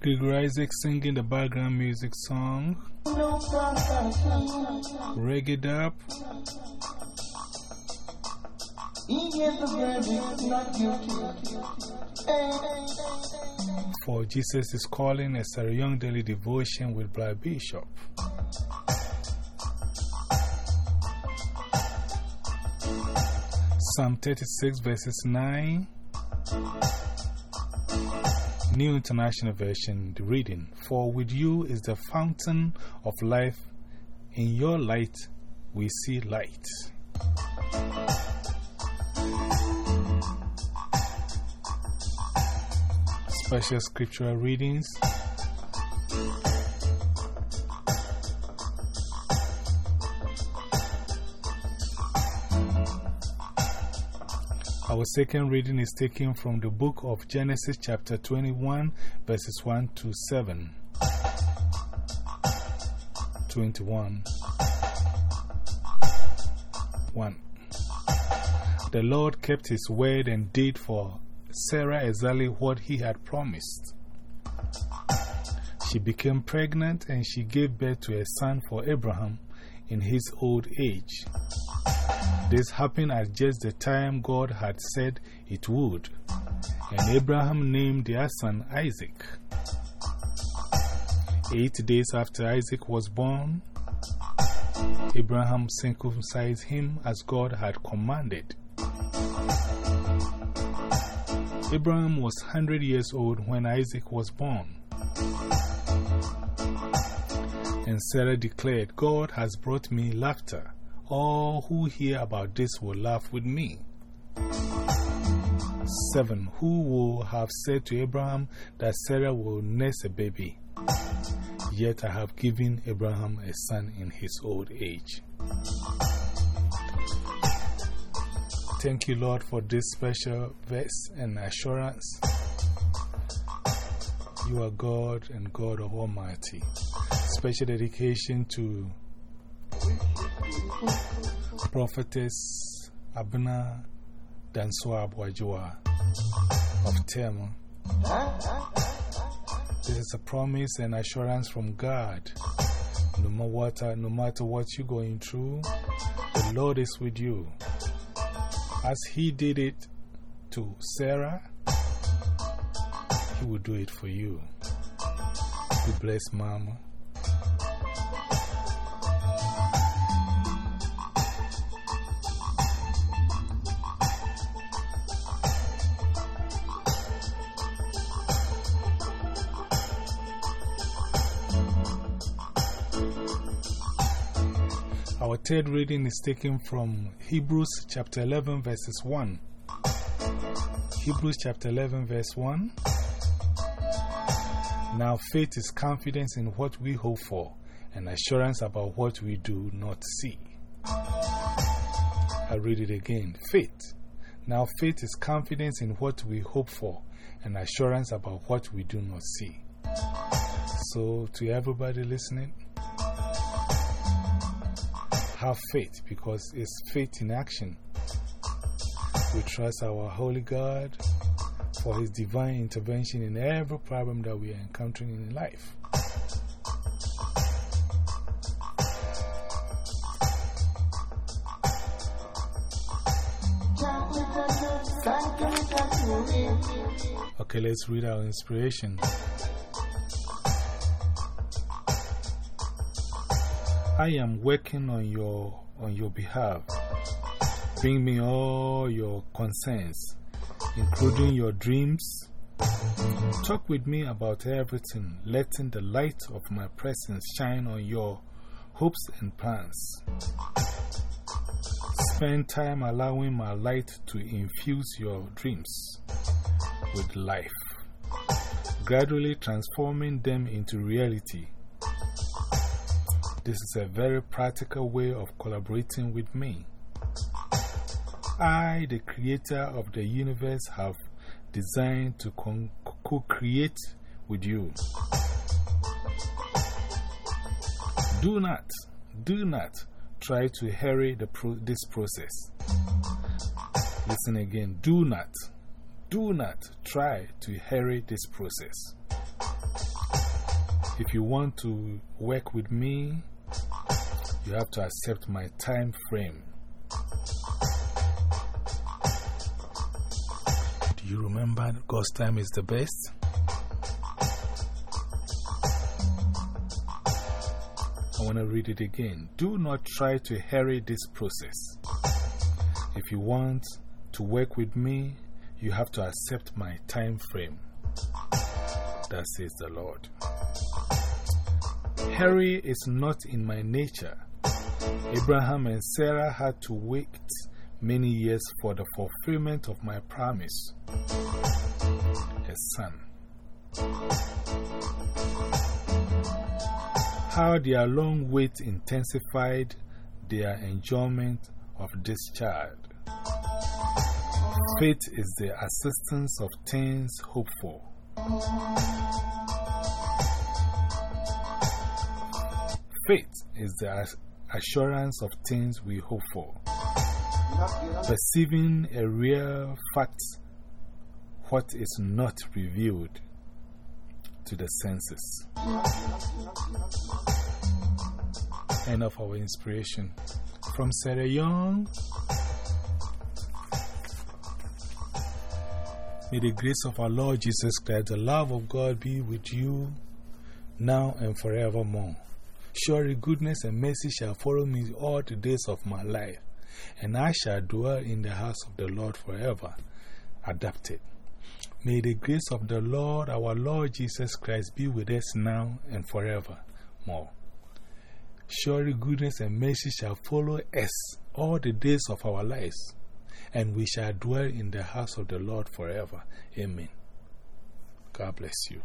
Gregor Isaac singing the background music song. Reggae dub. For Jesus is calling a Sarah Young Daily Devotion with Brad Bishop. Psalm 36 verses 9. New International Version, the reading. For with you is the fountain of life. In your light we see light. Special scriptural readings. Our second reading is taken from the book of Genesis, chapter 21, verses 1 to 7. 21. 1. The Lord kept his word and did for Sarah exactly what he had promised. She became pregnant and she gave birth to a son for Abraham in his old age. This happened at just the time God had said it would, and Abraham named their son Isaac. Eight days after Isaac was born, Abraham circumcised him as God had commanded. Abraham was 100 years old when Isaac was born. And Sarah declared, God has brought me laughter all who hear about this will laugh with me. 7. Who will have said to Abraham that Sarah will nurse a baby? Yet I have given Abraham a son in his old age. Thank you, Lord, for this special verse and assurance. You are God and God of Almighty. Special dedication to Prophetess Abna Danswa Abwajua of Tema. This is a promise and assurance from God. No matter, what, no matter what you're going through, the Lord is with you. As He did it to Sarah, He will do it for you. Be blessed, Mama. Our third reading is taken from Hebrews chapter 11, verses 1. Hebrews chapter 11, verse 1. Now faith is confidence in what we hope for and assurance about what we do not see. I read it again. Faith. Now faith is confidence in what we hope for and assurance about what we do not see. So, to everybody listening, have faith because it's faith in action. We trust our Holy God for His divine intervention in every problem that we are encountering in life. Okay, let's read our inspiration. I am working on your, on your behalf. Bring me all your concerns, including your dreams. Talk with me about everything, letting the light of my presence shine on your hopes and plans. Spend time allowing my light to infuse your dreams with life, gradually transforming them into reality. This is a very practical way of collaborating with me. I, the creator of the universe, have designed to co create with you. Do not, do not try to hurry the pro this process. Listen again. Do not, do not try to hurry this process. If you want to work with me, you have to accept my time frame. Do you remember God's time is the best? I want to read it again. Do not try to hurry this process. If you want to work with me, you have to accept my time frame. That says the Lord. Hurry is not in my nature. Abraham and Sarah had to wait many years for the fulfillment of my promise a son. How their long wait intensified their enjoyment of this child. Faith is the assistance of things hoped for. Faith is the assurance of things we hope for. Perceiving a real fact, what is not revealed to the senses. End of our inspiration. From Sarah Young. May the grace of our Lord Jesus Christ, the love of God be with you now and forevermore. Surely goodness and mercy shall follow me all the days of my life, and I shall dwell in the house of the Lord forever. Adapted. May the grace of the Lord, our Lord Jesus Christ, be with us now and forevermore. Surely goodness and mercy shall follow us all the days of our lives and we shall dwell in the house of the Lord forever. Amen. God bless you.